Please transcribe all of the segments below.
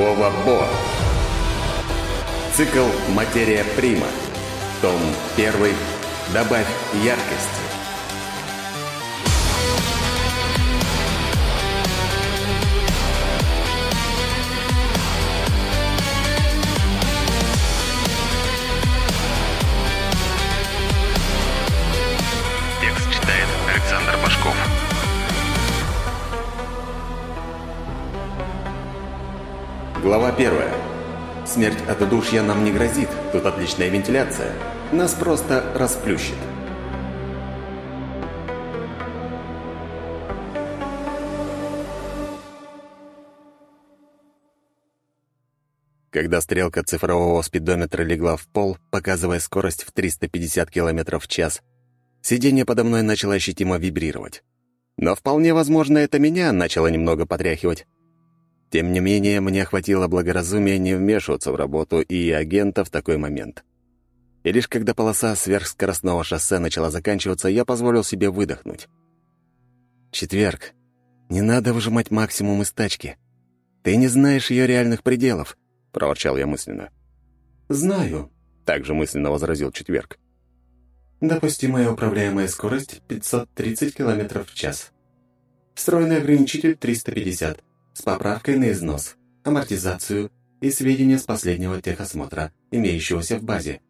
Вова Бо. Цикл «Материя Прима». Том 1. Добавь яркости. Глава 1. Смерть от удушья нам не грозит, тут отличная вентиляция. Нас просто расплющит. Когда стрелка цифрового спидометра легла в пол, показывая скорость в 350 км в час, сиденье подо мной начало ощутимо вибрировать. Но вполне возможно, это меня начало немного потряхивать. Тем не менее, мне хватило благоразумия не вмешиваться в работу и агента в такой момент. И лишь когда полоса сверхскоростного шоссе начала заканчиваться, я позволил себе выдохнуть. «Четверг. Не надо выжимать максимум из тачки. Ты не знаешь ее реальных пределов», — проворчал я мысленно. «Знаю», — также мысленно возразил Четверг. «Допустимая управляемая скорость — 530 км в час. Встроенный ограничитель — 350 с поправкой на износ, амортизацию и сведения с последнего техосмотра, имеющегося в базе.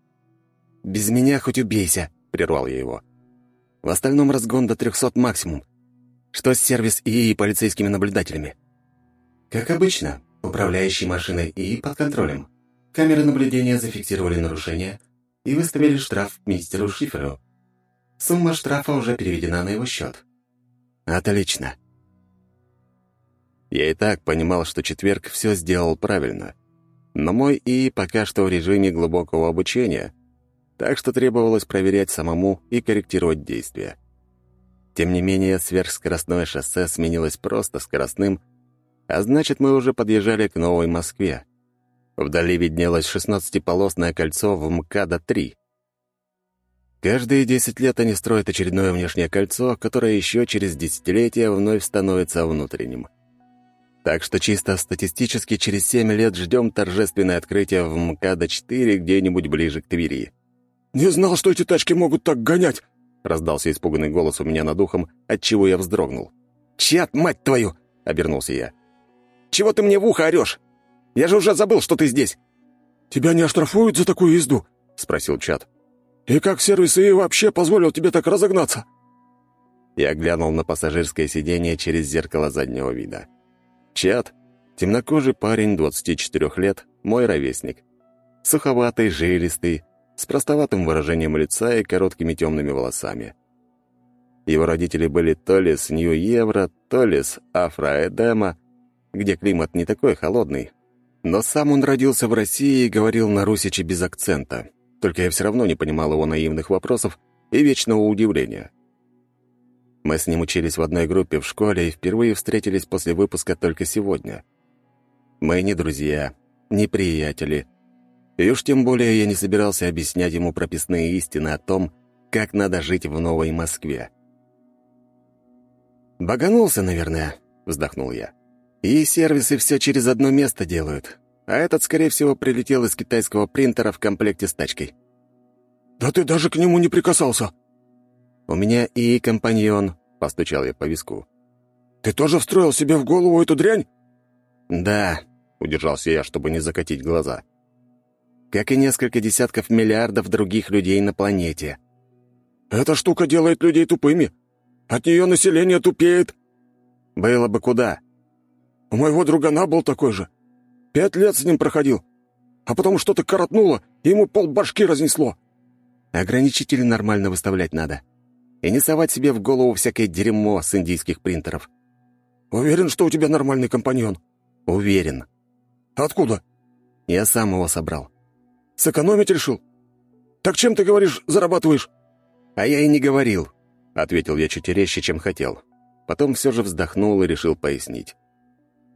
«Без меня хоть убейся», — прервал я его. «В остальном разгон до 300 максимум. Что с сервис ИИ и полицейскими наблюдателями?» «Как обычно, управляющий машиной ИИ под контролем. Камеры наблюдения зафиксировали нарушение и выставили штраф мистеру Шиферу. Сумма штрафа уже переведена на его счет». «Отлично. Я и так понимал, что четверг все сделал правильно. Но мой ИИ пока что в режиме глубокого обучения, так что требовалось проверять самому и корректировать действия. Тем не менее, сверхскоростное шоссе сменилось просто скоростным, а значит, мы уже подъезжали к Новой Москве. Вдали виднелось 16-полосное кольцо в МКАДа-3. Каждые 10 лет они строят очередное внешнее кольцо, которое еще через десятилетия вновь становится внутренним. Так что чисто статистически через 7 лет ждем торжественное открытие в МКАДа-4 где-нибудь ближе к Твери. «Не знал, что эти тачки могут так гонять!» — раздался испуганный голос у меня над ухом, отчего я вздрогнул. «Чат, мать твою!» — обернулся я. «Чего ты мне в ухо орешь? Я же уже забыл, что ты здесь!» «Тебя не оштрафуют за такую езду?» — спросил Чат. «И как сервис ИИ вообще позволил тебе так разогнаться?» Я глянул на пассажирское сиденье через зеркало заднего вида. Чат, темнокожий парень 24 лет, мой ровесник. Суховатый, жилистый, с простоватым выражением лица и короткими темными волосами. Его родители были то ли с Нью-Евро, то ли с Афро-Эдема, где климат не такой холодный. Но сам он родился в России и говорил на русичи без акцента. Только я все равно не понимал его наивных вопросов и вечного удивления. Мы с ним учились в одной группе в школе и впервые встретились после выпуска только сегодня. Мы не друзья, не приятели. И уж тем более я не собирался объяснять ему прописные истины о том, как надо жить в новой Москве. «Баганулся, наверное», — вздохнул я. «И сервисы все через одно место делают, а этот, скорее всего, прилетел из китайского принтера в комплекте с тачкой». «Да ты даже к нему не прикасался!» «У меня и компаньон», — постучал я по виску. «Ты тоже встроил себе в голову эту дрянь?» «Да», — удержался я, чтобы не закатить глаза. «Как и несколько десятков миллиардов других людей на планете». «Эта штука делает людей тупыми. От нее население тупеет». «Было бы куда». «У моего другана был такой же. Пять лет с ним проходил. А потом что-то коротнуло, и ему полбашки разнесло». «Ограничители нормально выставлять надо. И не совать себе в голову всякое дерьмо с индийских принтеров». «Уверен, что у тебя нормальный компаньон?» «Уверен». «Откуда?» «Я сам его собрал». «Сэкономить решил? Так чем ты, говоришь, зарабатываешь?» «А я и не говорил», — ответил я чуть резче, чем хотел. Потом все же вздохнул и решил пояснить.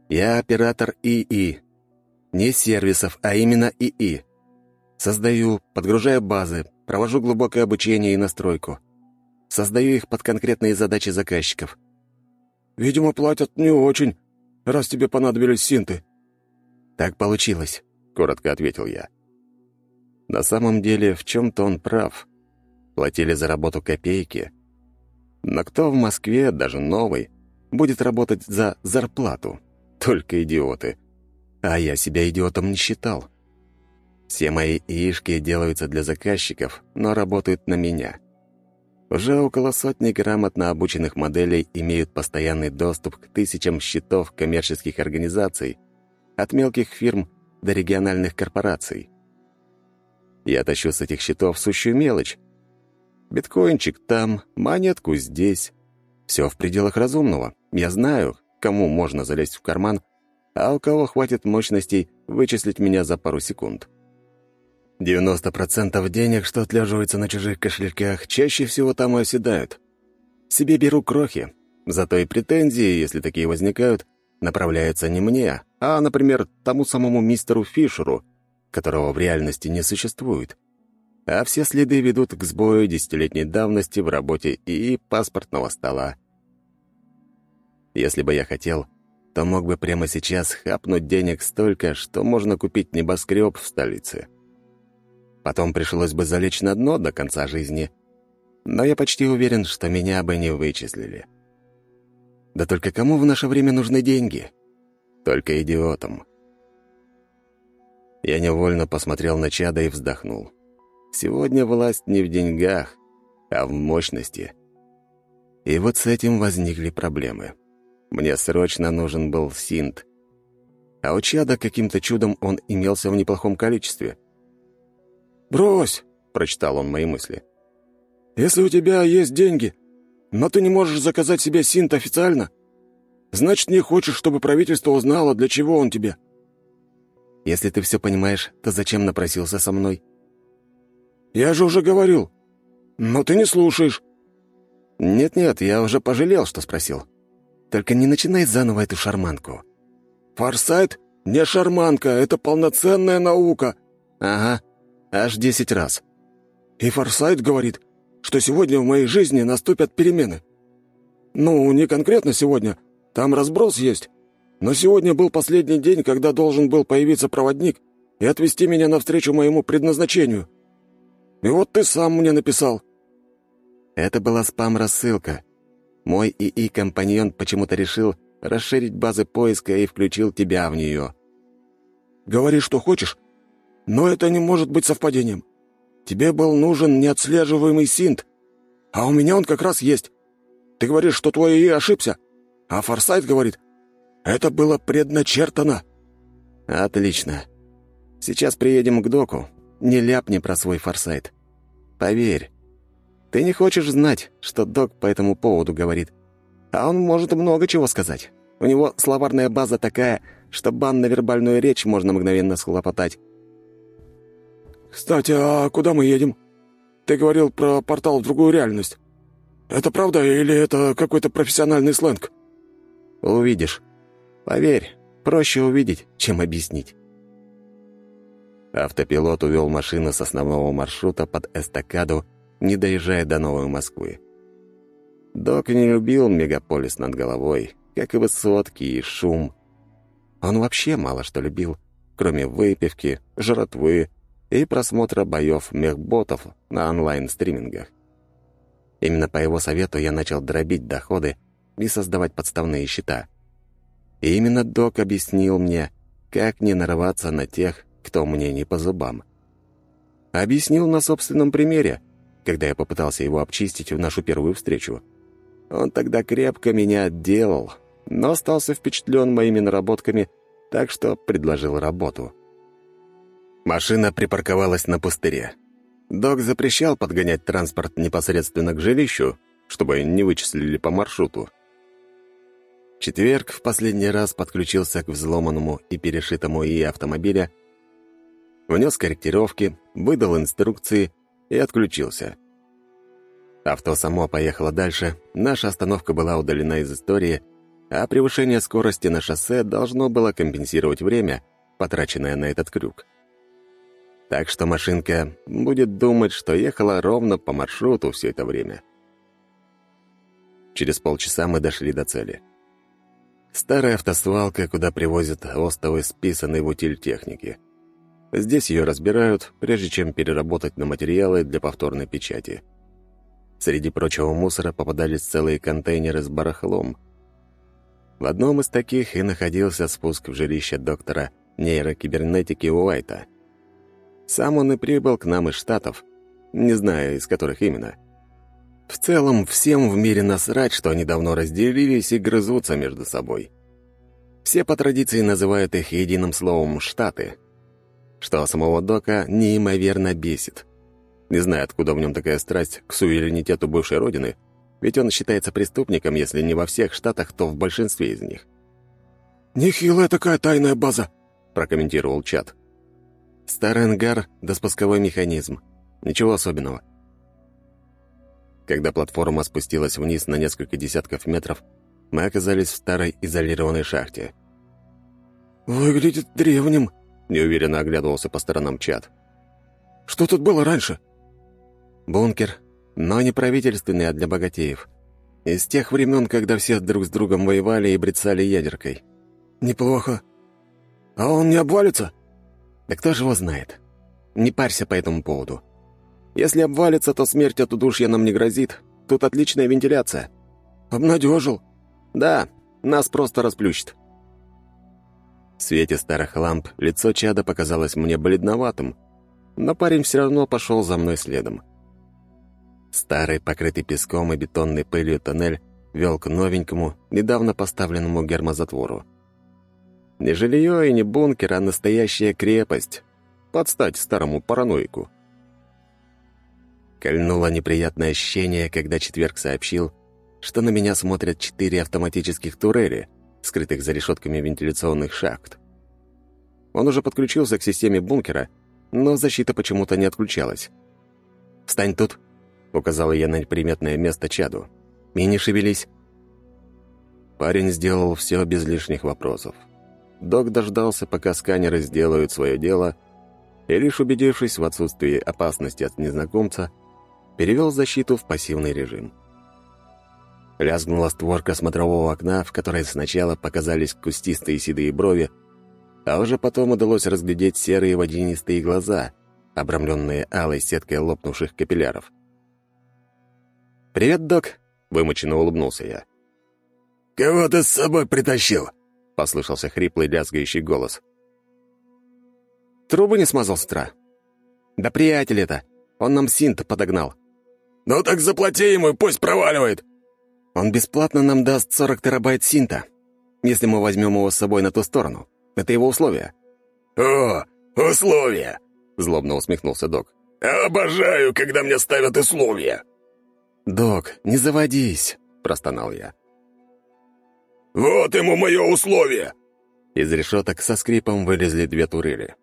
«Я оператор ИИ. Не сервисов, а именно ИИ. Создаю, подгружаю базы, провожу глубокое обучение и настройку. Создаю их под конкретные задачи заказчиков. «Видимо, платят не очень, раз тебе понадобились синты». «Так получилось», — коротко ответил я. На самом деле, в чем-то он прав. Платили за работу копейки. Но кто в Москве, даже новый, будет работать за зарплату? Только идиоты. А я себя идиотом не считал. Все мои яишки делаются для заказчиков, но работают на меня. Уже около сотни грамотно обученных моделей имеют постоянный доступ к тысячам счетов коммерческих организаций, от мелких фирм до региональных корпораций. Я тащу с этих счетов сущую мелочь. Биткоинчик там, монетку здесь. Все в пределах разумного. Я знаю, кому можно залезть в карман, а у кого хватит мощностей вычислить меня за пару секунд. 90% денег, что отлеживаются на чужих кошельках, чаще всего там и оседают. Себе беру крохи, зато и претензии, если такие возникают, направляются не мне, а, например, тому самому мистеру Фишеру, которого в реальности не существует. А все следы ведут к сбою десятилетней давности в работе и паспортного стола. Если бы я хотел, то мог бы прямо сейчас хапнуть денег столько, что можно купить небоскреб в столице. Потом пришлось бы залечь на дно до конца жизни. Но я почти уверен, что меня бы не вычислили. Да только кому в наше время нужны деньги? Только идиотам. Я невольно посмотрел на чада и вздохнул. Сегодня власть не в деньгах, а в мощности. И вот с этим возникли проблемы. Мне срочно нужен был синт. А у чада каким-то чудом он имелся в неплохом количестве — «Брось!» — прочитал он мои мысли. «Если у тебя есть деньги, но ты не можешь заказать себе синт официально, значит, не хочешь, чтобы правительство узнало, для чего он тебе». «Если ты все понимаешь, то зачем напросился со мной?» «Я же уже говорил. Но ты не слушаешь». «Нет-нет, я уже пожалел, что спросил. Только не начинай заново эту шарманку». «Форсайт не шарманка, это полноценная наука». «Ага, Аж десять раз. И Форсайт говорит, что сегодня в моей жизни наступят перемены. Ну, не конкретно сегодня, там разброс есть. Но сегодня был последний день, когда должен был появиться проводник и отвезти меня навстречу моему предназначению. И вот ты сам мне написал. Это была спам-рассылка. Мой ИИ-компаньон почему-то решил расширить базы поиска и включил тебя в нее. Говори, что хочешь, но это не может быть совпадением. Тебе был нужен неотслеживаемый синт, а у меня он как раз есть. Ты говоришь, что твой ИИ ошибся, а Форсайт говорит, это было предначертано». «Отлично. Сейчас приедем к доку. Не ляпни про свой Форсайт. Поверь, ты не хочешь знать, что док по этому поводу говорит. А он может много чего сказать. У него словарная база такая, что бан на вербальную речь можно мгновенно схлопотать. «Кстати, а куда мы едем? Ты говорил про портал в другую реальность. Это правда или это какой-то профессиональный сленг?» «Увидишь. Поверь, проще увидеть, чем объяснить». Автопилот увел машину с основного маршрута под эстакаду, не доезжая до Новой Москвы. Док не любил мегаполис над головой, как и высотки и шум. Он вообще мало что любил, кроме выпивки, жратвы и просмотра боев мехботов на онлайн-стримингах. Именно по его совету я начал дробить доходы и создавать подставные счета. И именно док объяснил мне, как не нарываться на тех, кто мне не по зубам. Объяснил на собственном примере, когда я попытался его обчистить в нашу первую встречу. Он тогда крепко меня отделал, но остался впечатлен моими наработками, так что предложил работу. Машина припарковалась на пустыре. Док запрещал подгонять транспорт непосредственно к жилищу, чтобы не вычислили по маршруту. Четверг в последний раз подключился к взломанному и перешитому ИИ автомобиля, внес корректировки, выдал инструкции и отключился. Авто само поехало дальше, наша остановка была удалена из истории, а превышение скорости на шоссе должно было компенсировать время, потраченное на этот крюк. Так что машинка будет думать, что ехала ровно по маршруту все это время. Через полчаса мы дошли до цели. Старая автосвалка, куда привозят остовы списанной в утиль техники. Здесь ее разбирают, прежде чем переработать на материалы для повторной печати. Среди прочего мусора попадались целые контейнеры с барахлом. В одном из таких и находился спуск в жилище доктора нейрокибернетики Уайта. Сам он и прибыл к нам из Штатов, не знаю, из которых именно. В целом, всем в мире насрать, что они давно разделились и грызутся между собой. Все по традиции называют их единым словом «штаты», что самого Дока неимоверно бесит. Не знаю, откуда в нем такая страсть к суверенитету бывшей родины, ведь он считается преступником, если не во всех штатах, то в большинстве из них. «Нехилая такая тайная база», — прокомментировал чат. «Старый ангар да спусковой механизм. Ничего особенного». Когда платформа спустилась вниз на несколько десятков метров, мы оказались в старой изолированной шахте. «Выглядит древним», — неуверенно оглядывался по сторонам чат. «Что тут было раньше?» «Бункер, но не правительственный, а для богатеев. Из тех времен, когда все друг с другом воевали и брецали ядеркой». «Неплохо. А он не обвалится?» «Да кто же его знает? Не парься по этому поводу. Если обвалится, то смерть от удушья нам не грозит. Тут отличная вентиляция». «Обнадежил». «Да, нас просто расплющит». В свете старых ламп лицо чада показалось мне бледноватым, но парень все равно пошел за мной следом. Старый, покрытый песком и бетонной пылью тоннель вел к новенькому, недавно поставленному гермозатвору. Не жилье и не бункер, а настоящая крепость. Под стать старому параноику. Кольнуло неприятное ощущение, когда четверг сообщил, что на меня смотрят четыре автоматических турели, скрытых за решетками вентиляционных шахт. Он уже подключился к системе бункера, но защита почему-то не отключалась. «Встань тут», — указал я на неприметное место чаду. «И не шевелись». Парень сделал все без лишних вопросов. Док дождался, пока сканеры сделают свое дело, и лишь убедившись в отсутствии опасности от незнакомца, перевел защиту в пассивный режим. Лязгнула створка смотрового окна, в которой сначала показались кустистые седые брови, а уже потом удалось разглядеть серые водянистые глаза, обрамленные алой сеткой лопнувших капилляров. «Привет, док!» — вымученно улыбнулся я. «Кого ты с собой притащил?» — послышался хриплый лязгающий голос. «Трубы не смазал с утра?» «Да приятель это! Он нам синт подогнал!» «Ну так заплати ему и пусть проваливает!» Он бесплатно нам даст 40 терабайт синта, если мы возьмем его с собой на ту сторону. Это его условие». «О, условия!» — злобно усмехнулся док. «Обожаю, когда мне ставят условия!» «Док, не заводись!» — простонал я. «Вот ему мое условие!» Из решеток со скрипом вылезли две турели.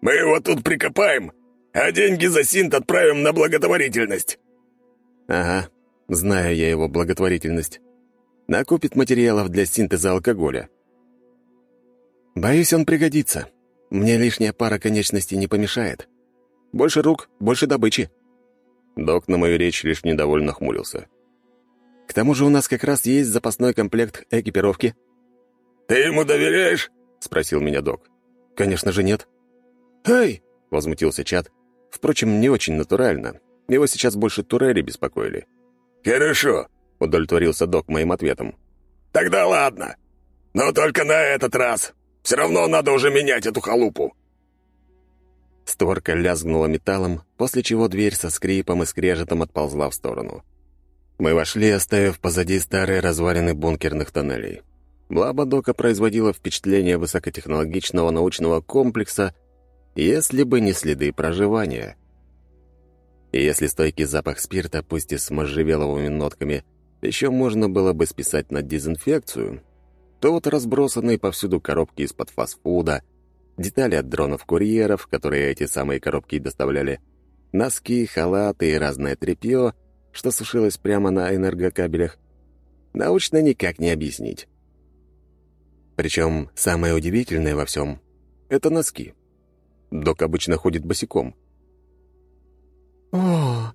«Мы его тут прикопаем, а деньги за синт отправим на благотворительность!» «Ага, Знаю я его благотворительность. Накупит материалов для синтеза алкоголя. Боюсь, он пригодится. Мне лишняя пара конечностей не помешает. Больше рук, больше добычи. Док на мою речь лишь недовольно хмурился. К тому же у нас как раз есть запасной комплект экипировки. «Ты ему доверяешь?» — спросил меня док. «Конечно же нет». «Эй!» — возмутился чат. Впрочем, не очень натурально. Его сейчас больше турели беспокоили. «Хорошо», — удовлетворился док моим ответом. «Тогда ладно. Но только на этот раз. Все равно надо уже менять эту халупу». Створка лязгнула металлом, после чего дверь со скрипом и скрежетом отползла в сторону. Мы вошли, оставив позади старые развалины бункерных тоннелей. Блаба Дока производила впечатление высокотехнологичного научного комплекса, если бы не следы проживания. И если стойкий запах спирта, пусть и с можжевеловыми нотками, еще можно было бы списать на дезинфекцию, то вот разбросанные повсюду коробки из-под фастфуда, детали от дронов-курьеров, которые эти самые коробки доставляли, носки, халаты и разное тряпье, что сушилось прямо на энергокабелях, научно никак не объяснить. Причем самое удивительное во всем — это носки. Док обычно ходит босиком — «О,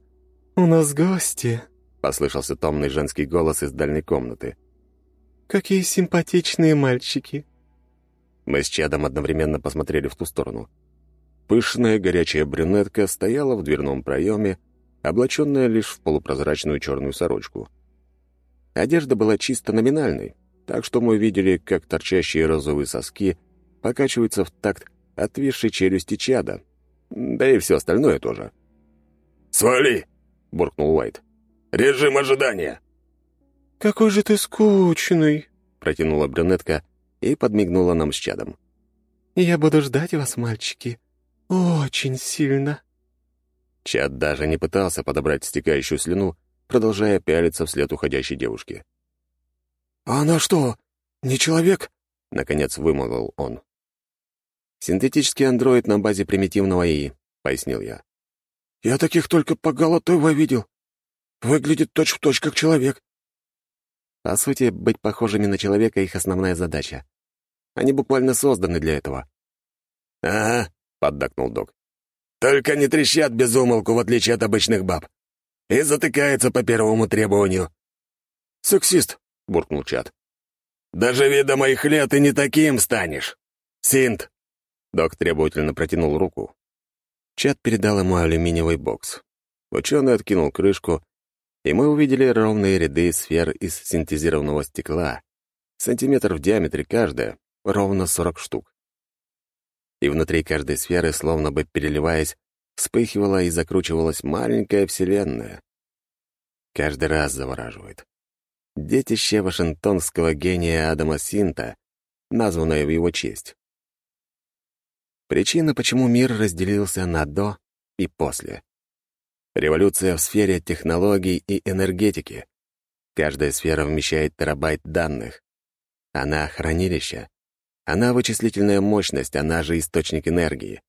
у нас гости!» — послышался томный женский голос из дальней комнаты. «Какие симпатичные мальчики!» Мы с Чадом одновременно посмотрели в ту сторону. Пышная горячая брюнетка стояла в дверном проеме, облаченная лишь в полупрозрачную черную сорочку. Одежда была чисто номинальной, так что мы видели, как торчащие розовые соски покачиваются в такт отвисшей челюсти чада, да и все остальное тоже. «Свали!» — буркнул Уайт. «Режим ожидания!» «Какой же ты скучный!» — протянула брюнетка и подмигнула нам с чадом. «Я буду ждать вас, мальчики, очень сильно». Чад даже не пытался подобрать стекающую слюну, продолжая пялиться вслед уходящей девушки. «А она что, не человек?» — наконец вымолвил он. «Синтетический андроид на базе примитивного ИИ», — пояснил я. «Я таких только по Голотово видел. Выглядит точь-в-точь точь как человек». По сути, быть похожими на человека — их основная задача. Они буквально созданы для этого. «Ага», — поддакнул док. «Только не трещат без умолку, в отличие от обычных баб. И затыкаются по первому требованию». «Сексист», — буркнул Чат. «Доживи до моих лет, и не таким станешь. Синт, Док требовательно протянул руку. Чат передал ему алюминиевый бокс. Ученый откинул крышку, и мы увидели ровные ряды сфер из синтезированного стекла, сантиметр в диаметре каждая, ровно 40 штук. И внутри каждой сферы, словно бы переливаясь, вспыхивала и закручивалась маленькая вселенная. Каждый раз завораживает. Детище вашингтонского гения Адама Синта, названное в его честь. Причина, почему мир разделился на «до» и «после». Революция в сфере технологий и энергетики. Каждая сфера вмещает терабайт данных. Она — хранилище. Она — вычислительная мощность, она же источник энергии.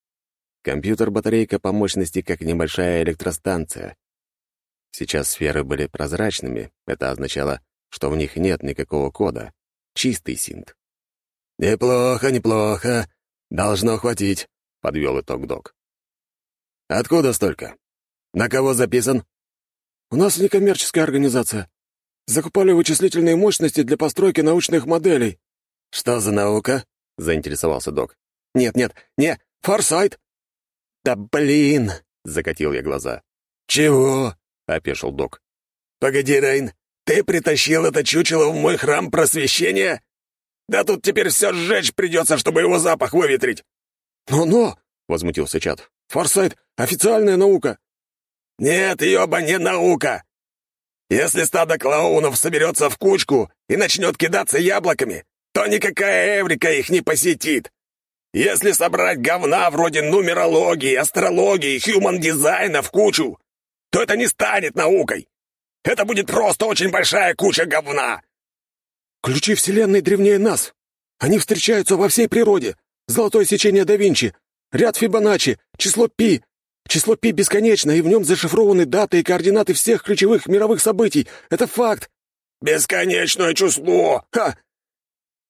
Компьютер-батарейка по мощности, как небольшая электростанция. Сейчас сферы были прозрачными, это означало, что в них нет никакого кода. Чистый синт. «Неплохо, неплохо», «Должно хватить», — подвел итог док. «Откуда столько? На кого записан?» «У нас некоммерческая организация. Закупали вычислительные мощности для постройки научных моделей». «Что за наука?» — заинтересовался док. «Нет, нет, не, форсайт». «Да блин!» — закатил я глаза. «Чего?» — опешил док. «Погоди, Рейн, ты притащил это чучело в мой храм просвещения?» Да тут теперь все сжечь придется, чтобы его запах выветрить!» «Но-но!» — возмутился Чат. «Форсайт — официальная наука!» «Нет, ёба, не наука! Если стадо клоунов соберется в кучку и начнет кидаться яблоками, то никакая Эврика их не посетит. Если собрать говна вроде нумерологии, астрологии, хьюман-дизайна в кучу, то это не станет наукой. Это будет просто очень большая куча говна, Ключи Вселенной древнее нас. Они встречаются во всей природе. Золотое сечение да Винчи, ряд Фибоначчи, число Пи. Число Пи бесконечно, и в нем зашифрованы даты и координаты всех ключевых мировых событий. Это факт. Бесконечное число! Ха!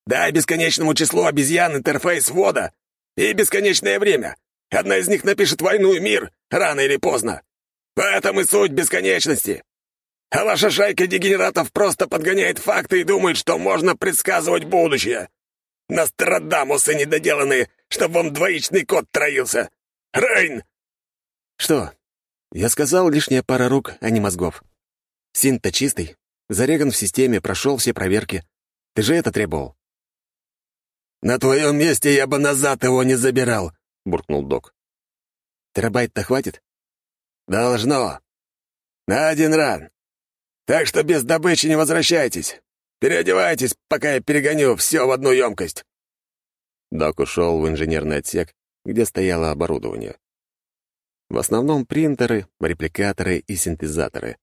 Дай бесконечному числу обезьян интерфейс ввода и бесконечное время. Одна из них напишет войну и мир, рано или поздно. В этом и суть бесконечности. А ваша шайка дегенератов просто подгоняет факты и думает, что можно предсказывать будущее. Нострадамусы недоделанные, чтобы вам двоичный код троился. Рейн!» «Что? Я сказал, лишняя пара рук, а не мозгов. Синт-то чистый. Зареган в системе, прошел все проверки. Ты же это требовал». «На твоем месте я бы назад его не забирал», — буркнул док. «Терабайт-то хватит?» «Должно. На один ран. Так что без добычи не возвращайтесь. Переодевайтесь, пока я перегоню все в одну емкость». Док ушел в инженерный отсек, где стояло оборудование. В основном принтеры, репликаторы и синтезаторы.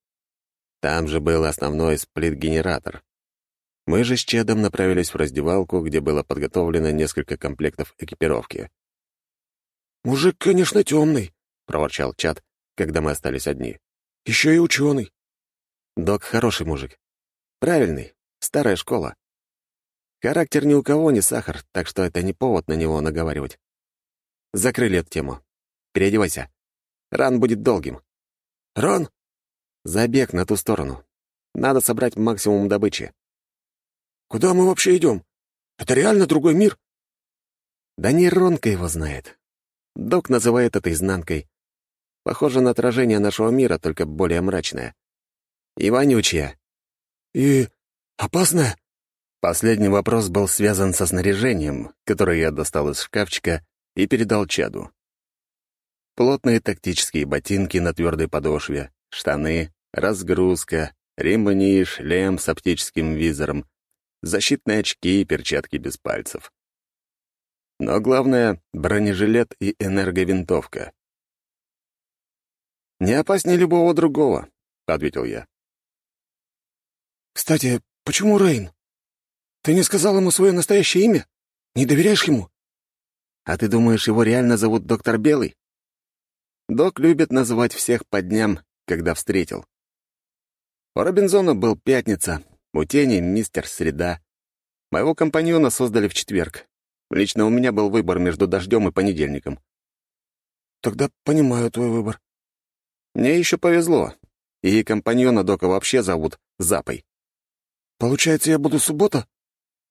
Там же был основной сплит-генератор. Мы же с Чедом направились в раздевалку, где было подготовлено несколько комплектов экипировки. «Мужик, конечно, темный», — проворчал Чад, когда мы остались одни. «Еще и ученый. Док хороший мужик. Правильный, старая школа. Характер ни у кого не сахар, так что это не повод на него наговаривать. Закрыли эту тему. Переодевайся. Ран будет долгим. Ран? Забег на ту сторону. Надо собрать максимум добычи. Куда мы вообще идем? Это реально другой мир?» Да нейронка его знает. Док называет это изнанкой. Похоже на отражение нашего мира, только более мрачное. И вонючее. «И опасное?» Последний вопрос был связан со снаряжением, которое я достал из шкафчика и передал чаду. Плотные тактические ботинки на твердой подошве, штаны, разгрузка, ремни и шлем с оптическим визором, защитные очки и перчатки без пальцев. Но главное — бронежилет и энерговинтовка. «Не опаснее любого другого», — ответил я. «Кстати, почему Рейн? Ты не сказал ему свое настоящее имя? Не доверяешь ему?» «А ты думаешь, его реально зовут доктор Белый?» Док любит называть всех по дням, когда встретил. У Робинзона был пятница, у Тени — мистер Среда. Моего компаньона создали в четверг. Лично у меня был выбор между дождем и понедельником. Тогда понимаю твой выбор. Мне еще повезло. И компаньона Дока вообще зовут Запой. Получается, я буду суббота?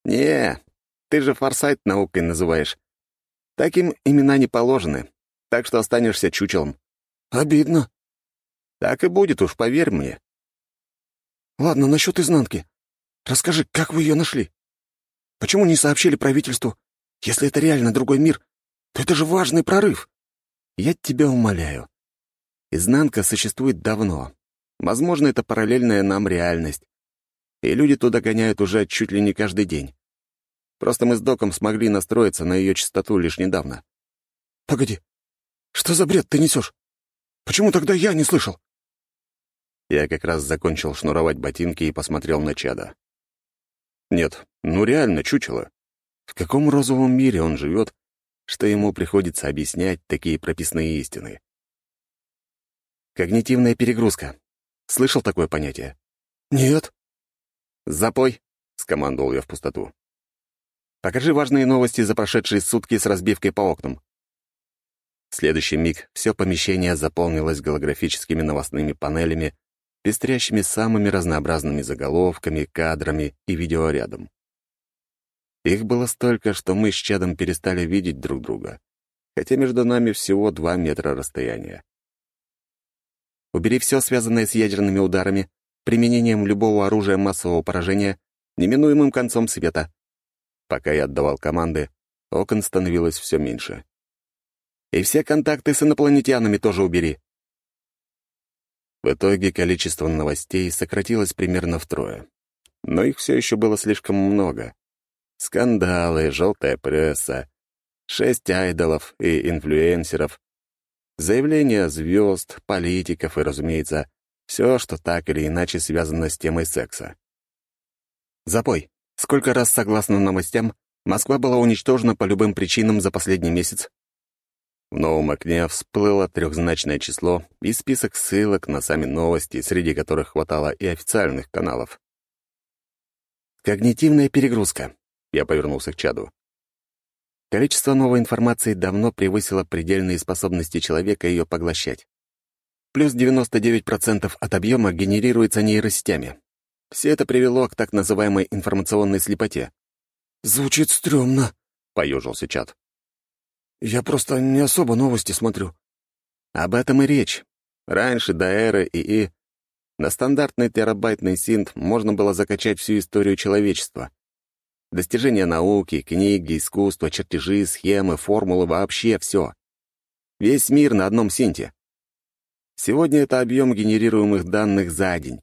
Не, ты же форсайт наукой называешь. Таким имена не положены, так что останешься чучелом. Обидно. Так и будет уж, поверь мне. Ладно, насчет изнанки. Расскажи, как вы ее нашли? Почему не сообщили правительству? Если это реально другой мир, то это же важный прорыв. Я тебя умоляю. Изнанка существует давно. Возможно, это параллельная нам реальность. И люди туда гоняют уже чуть ли не каждый день. Просто мы с Доком смогли настроиться на ее частоту лишь недавно. Погоди, что за бред ты несешь? Почему тогда я не слышал? Я как раз закончил шнуровать ботинки и посмотрел на чада. Нет, ну реально чучело. В каком розовом мире он живет, что ему приходится объяснять такие прописные истины? Когнитивная перегрузка. Слышал такое понятие? Нет. «Запой!» — скомандовал я в пустоту. «Покажи важные новости за прошедшие сутки с разбивкой по окнам». В следующий миг все помещение заполнилось голографическими новостными панелями, пестрящими самыми разнообразными заголовками, кадрами и видеорядом. Их было столько, что мы с чадом перестали видеть друг друга, хотя между нами всего два метра расстояния. Убери все, связанное с ядерными ударами, применением любого оружия массового поражения, неминуемым концом света. Пока я отдавал команды, окон становилось все меньше. И все контакты с инопланетянами тоже убери. В итоге количество новостей сократилось примерно втрое. Но их все еще было слишком много. Скандалы, желтая пресса, шесть айдолов и инфлюенсеров, заявления звезд, политиков и, разумеется, все, что так или иначе связано с темой секса. Запой. Сколько раз, согласно новостям, Москва была уничтожена по любым причинам за последний месяц? В новом окне всплыло трехзначное число и список ссылок на сами новости, среди которых хватало и официальных каналов. Когнитивная перегрузка. Я повернулся к чаду. Количество новой информации давно превысило предельные способности человека ее поглощать. Плюс 99% от объема генерируется нейросетями. Все это привело к так называемой информационной слепоте. «Звучит стрёмно», — поежился чат. «Я просто не особо новости смотрю». Об этом и речь. Раньше, до эры ИИ, на стандартный терабайтный синт можно было закачать всю историю человечества. Достижения науки, книги, искусство, чертежи, схемы, формулы, вообще все. Весь мир на одном синте. Сегодня это объем генерируемых данных за день.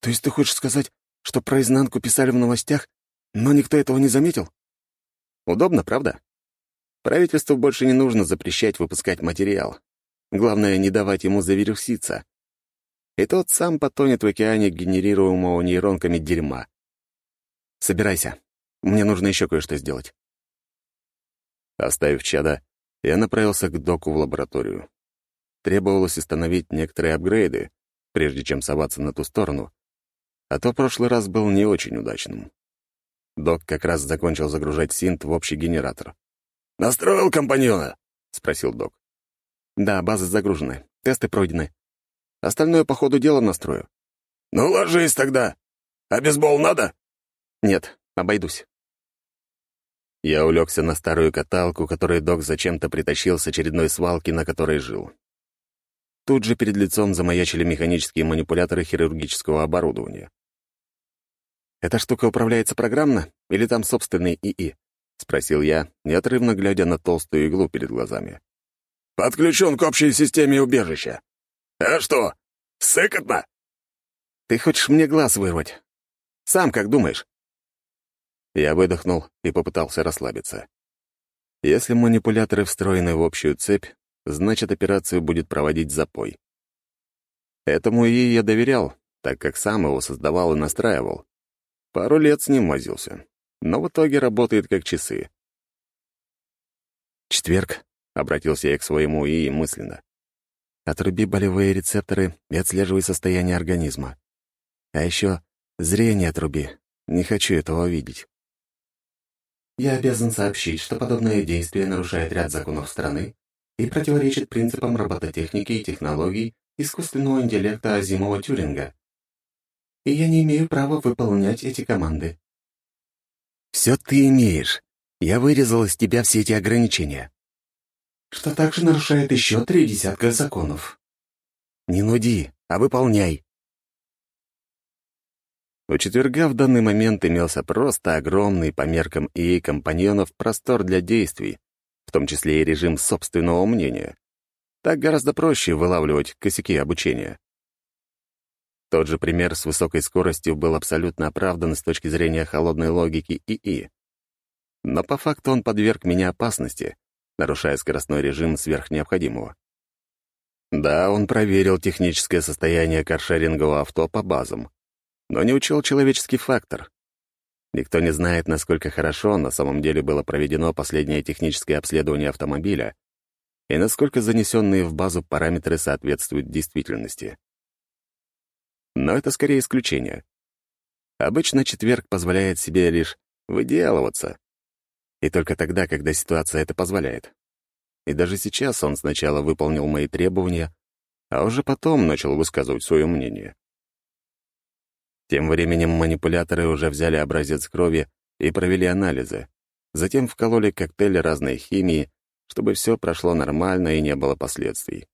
То есть ты хочешь сказать, что про изнанку писали в новостях, но никто этого не заметил? Удобно, правда? Правительству больше не нужно запрещать выпускать материал. Главное, не давать ему завируситься. И тот сам потонет в океане генерируемого нейронками дерьма. Собирайся. Мне нужно еще кое-что сделать. Оставив чада, я направился к доку в лабораторию. Требовалось установить некоторые апгрейды, прежде чем соваться на ту сторону, а то прошлый раз был не очень удачным. Док как раз закончил загружать синт в общий генератор. «Настроил компаньона?» — спросил док. «Да, базы загружены, тесты пройдены. Остальное по ходу дела настрою». «Ну, ложись тогда. А бейсбол надо?» Нет, обойдусь. Я улегся на старую каталку, которую док зачем-то притащил с очередной свалки, на которой жил. Тут же перед лицом замаячили механические манипуляторы хирургического оборудования. «Эта штука управляется программно или там собственный ИИ?» — спросил я, неотрывно глядя на толстую иглу перед глазами. «Подключен к общей системе убежища. А что, сыкотно?» «Ты хочешь мне глаз вырвать? Сам как думаешь?» Я выдохнул и попытался расслабиться. Если манипуляторы встроены в общую цепь, значит, операцию будет проводить запой. Этому и я доверял, так как сам его создавал и настраивал. Пару лет с ним возился, но в итоге работает как часы. «Четверг», — обратился я к своему ИИ мысленно. «Отруби болевые рецепторы и отслеживай состояние организма. А еще зрение отруби. Не хочу этого видеть». Я обязан сообщить, что подобное действие нарушает ряд законов страны и противоречит принципам робототехники и технологий искусственного интеллекта Азимова Тюринга. И я не имею права выполнять эти команды. «Все ты имеешь. Я вырезал из тебя все эти ограничения». Что также нарушает еще три десятка законов. «Не нуди, а выполняй». У четверга в данный момент имелся просто огромный по меркам ИИ компаньонов простор для действий, в том числе и режим собственного мнения. Так гораздо проще вылавливать косяки обучения. Тот же пример с высокой скоростью был абсолютно оправдан с точки зрения холодной логики ИИ. Но по факту он подверг меня опасности, нарушая скоростной режим сверх необходимого. Да, он проверил техническое состояние каршерингового авто по базам, но не учел человеческий фактор. Никто не знает, насколько хорошо на самом деле было проведено последнее техническое обследование автомобиля и насколько занесенные в базу параметры соответствуют действительности. Но это скорее исключение. Обычно четверг позволяет себе лишь выделываться. И только тогда, когда ситуация это позволяет. И даже сейчас он сначала выполнил мои требования, а уже потом начал высказывать свое мнение. Тем временем манипуляторы уже взяли образец крови и провели анализы. Затем вкололи коктейль разной химии, чтобы все прошло нормально и не было последствий.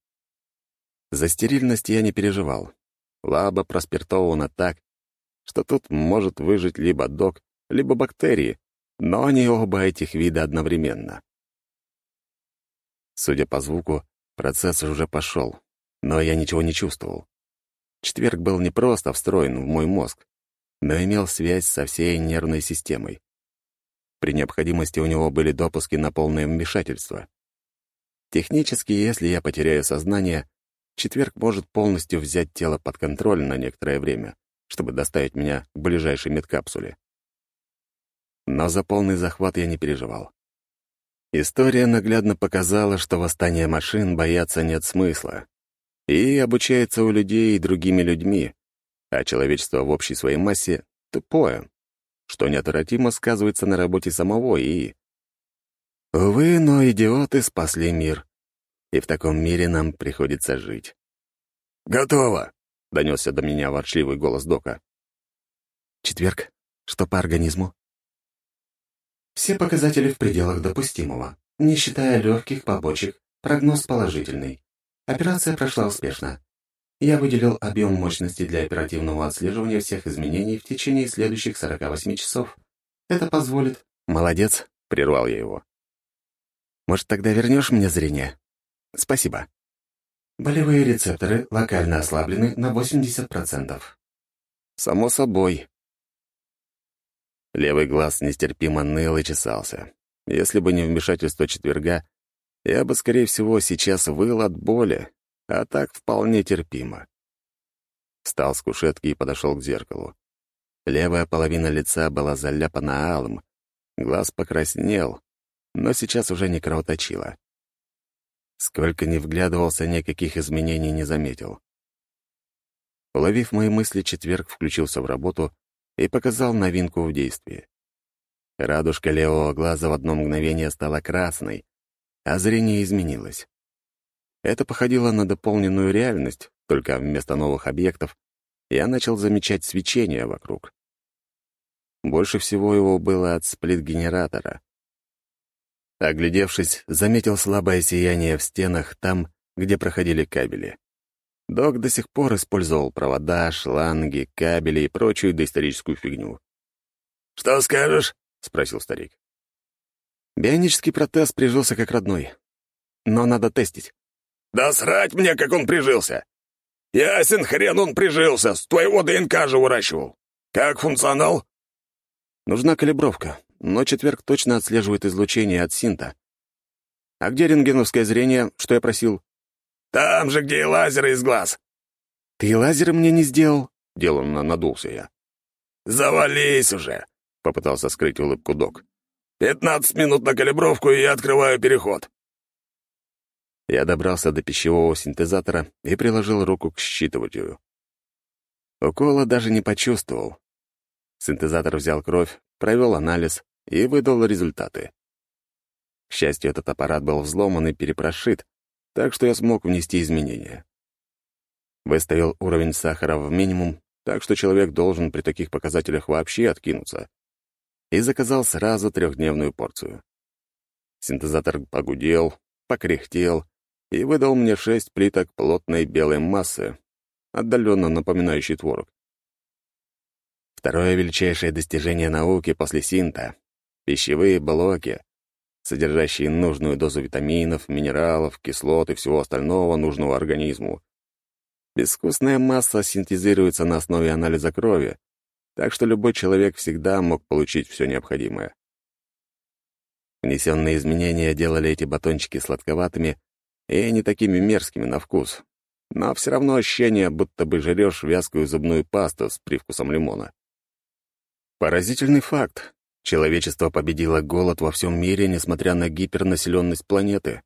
За стерильность я не переживал. Лаба проспиртована так, что тут может выжить либо док, либо бактерии, но не оба этих вида одновременно. Судя по звуку, процесс уже пошел, но я ничего не чувствовал. Четверг был не просто встроен в мой мозг, но имел связь со всей нервной системой. При необходимости у него были допуски на полное вмешательство. Технически, если я потеряю сознание, четверг может полностью взять тело под контроль на некоторое время, чтобы доставить меня к ближайшей медкапсуле. Но за полный захват я не переживал. История наглядно показала, что восстание машин бояться нет смысла и обучается у людей и другими людьми, а человечество в общей своей массе тупое, что неотвратимо сказывается на работе самого ИИ. Увы, но идиоты спасли мир, и в таком мире нам приходится жить. «Готово!» — донесся до меня ворчливый голос Дока. «Четверг. Что по организму?» «Все показатели в пределах допустимого. Не считая легких побочек, прогноз положительный. Операция прошла успешно. Я выделил объем мощности для оперативного отслеживания всех изменений в течение следующих 48 часов. Это позволит... «Молодец», — прервал я его. «Может, тогда вернешь мне зрение? Спасибо». Болевые рецепторы локально ослаблены на 80%. «Само собой». Левый глаз нестерпимо ныл и чесался. Если бы не вмешательство четверга, я бы, скорее всего, сейчас выл от боли, а так вполне терпимо. Встал с кушетки и подошел к зеркалу. Левая половина лица была заляпана алым, глаз покраснел, но сейчас уже не кровоточило. Сколько ни вглядывался, никаких изменений не заметил. Уловив мои мысли, четверг включился в работу и показал новинку в действии. Радужка левого глаза в одно мгновение стала красной, а зрение изменилось. Это походило на дополненную реальность, только вместо новых объектов я начал замечать свечение вокруг. Больше всего его было от сплит-генератора. Оглядевшись, заметил слабое сияние в стенах там, где проходили кабели. Док до сих пор использовал провода, шланги, кабели и прочую доисторическую фигню. «Что скажешь?» — спросил старик. Бионический протез прижился как родной. Но надо тестить. «Да срать мне, как он прижился! Ясен хрен он прижился, с твоего ДНК же выращивал. Как функционал?» Нужна калибровка, но четверг точно отслеживает излучение от синта. А где рентгеновское зрение, что я просил? Там же, где и лазеры из глаз. Ты лазеры мне не сделал? Деланно надулся я. Завались уже, попытался скрыть улыбку док. Пятнадцать минут на калибровку, и я открываю переход. Я добрался до пищевого синтезатора и приложил руку к считывателю. Укола даже не почувствовал. Синтезатор взял кровь, провел анализ и выдал результаты. К счастью, этот аппарат был взломан и перепрошит, так что я смог внести изменения. Выставил уровень сахара в минимум, так что человек должен при таких показателях вообще откинуться. И заказал сразу трехдневную порцию. Синтезатор погудел, покряхтел и выдал мне шесть плиток плотной белой массы, отдаленно напоминающей творог. Второе величайшее достижение науки после синта — пищевые блоки, содержащие нужную дозу витаминов, минералов, кислот и всего остального нужного организму. Безвкусная масса синтезируется на основе анализа крови, так что любой человек всегда мог получить все необходимое. Внесенные изменения делали эти батончики сладковатыми и не такими мерзкими на вкус, но все равно ощущение, будто бы жрешь вязкую зубную пасту с привкусом лимона. Поразительный факт. Человечество победило голод во всем мире, несмотря на гипернаселенность планеты.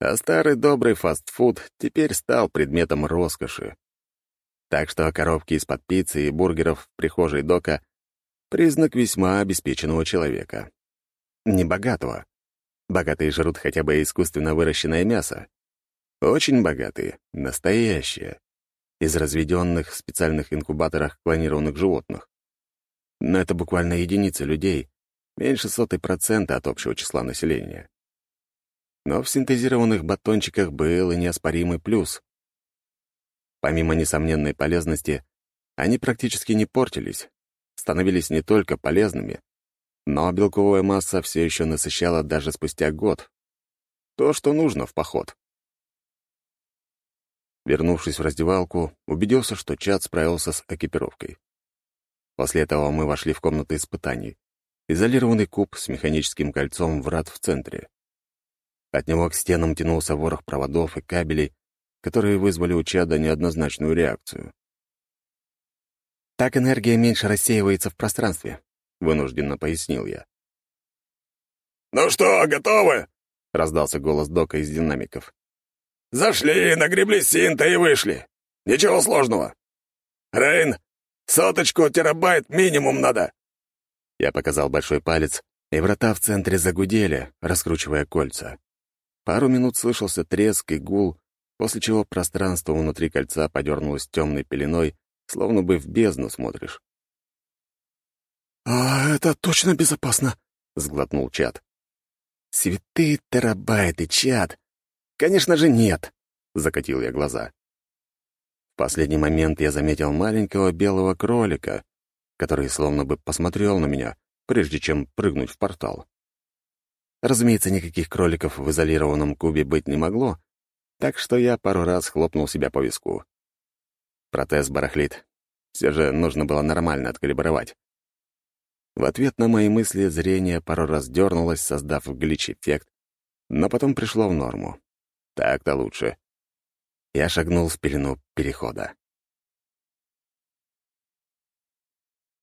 А старый добрый фастфуд теперь стал предметом роскоши. Так что коробки из-под пиццы и бургеров в прихожей Дока — признак весьма обеспеченного человека. Небогатого. Богатые жрут хотя бы искусственно выращенное мясо. Очень богатые, настоящее, из разведенных в специальных инкубаторах клонированных животных. Но это буквально единицы людей, меньше сотой процента от общего числа населения. Но в синтезированных батончиках был и неоспоримый плюс. Помимо несомненной полезности, они практически не портились, становились не только полезными, но белковая масса все еще насыщала даже спустя год. То, что нужно в поход. Вернувшись в раздевалку, убедился, что чат справился с экипировкой. После этого мы вошли в комнату испытаний. Изолированный куб с механическим кольцом врат в центре. От него к стенам тянулся ворох проводов и кабелей, которые вызвали у чада неоднозначную реакцию. «Так энергия меньше рассеивается в пространстве», — вынужденно пояснил я. «Ну что, готовы?» — раздался голос Дока из динамиков. «Зашли, нагребли синта и вышли. Ничего сложного. Рейн, Соточку терабайт минимум надо!» Я показал большой палец, и врата в центре загудели, раскручивая кольца. Пару минут слышался треск и гул, после чего пространство внутри кольца подернулось темной пеленой, словно бы в бездну смотришь. «А это точно безопасно?» — сглотнул чат. «Святые терабайты, чат! Конечно же, нет!» — закатил я глаза. В последний момент я заметил маленького белого кролика, который словно бы посмотрел на меня, прежде чем прыгнуть в портал. Разумеется, никаких кроликов в изолированном кубе быть не могло, так что я пару раз хлопнул себя по виску. Протез барахлит. Все же нужно было нормально откалибровать. В ответ на мои мысли зрение пару раз дернулось, создав глич-эффект, но потом пришло в норму. Так-то лучше я шагнул в пелену перехода.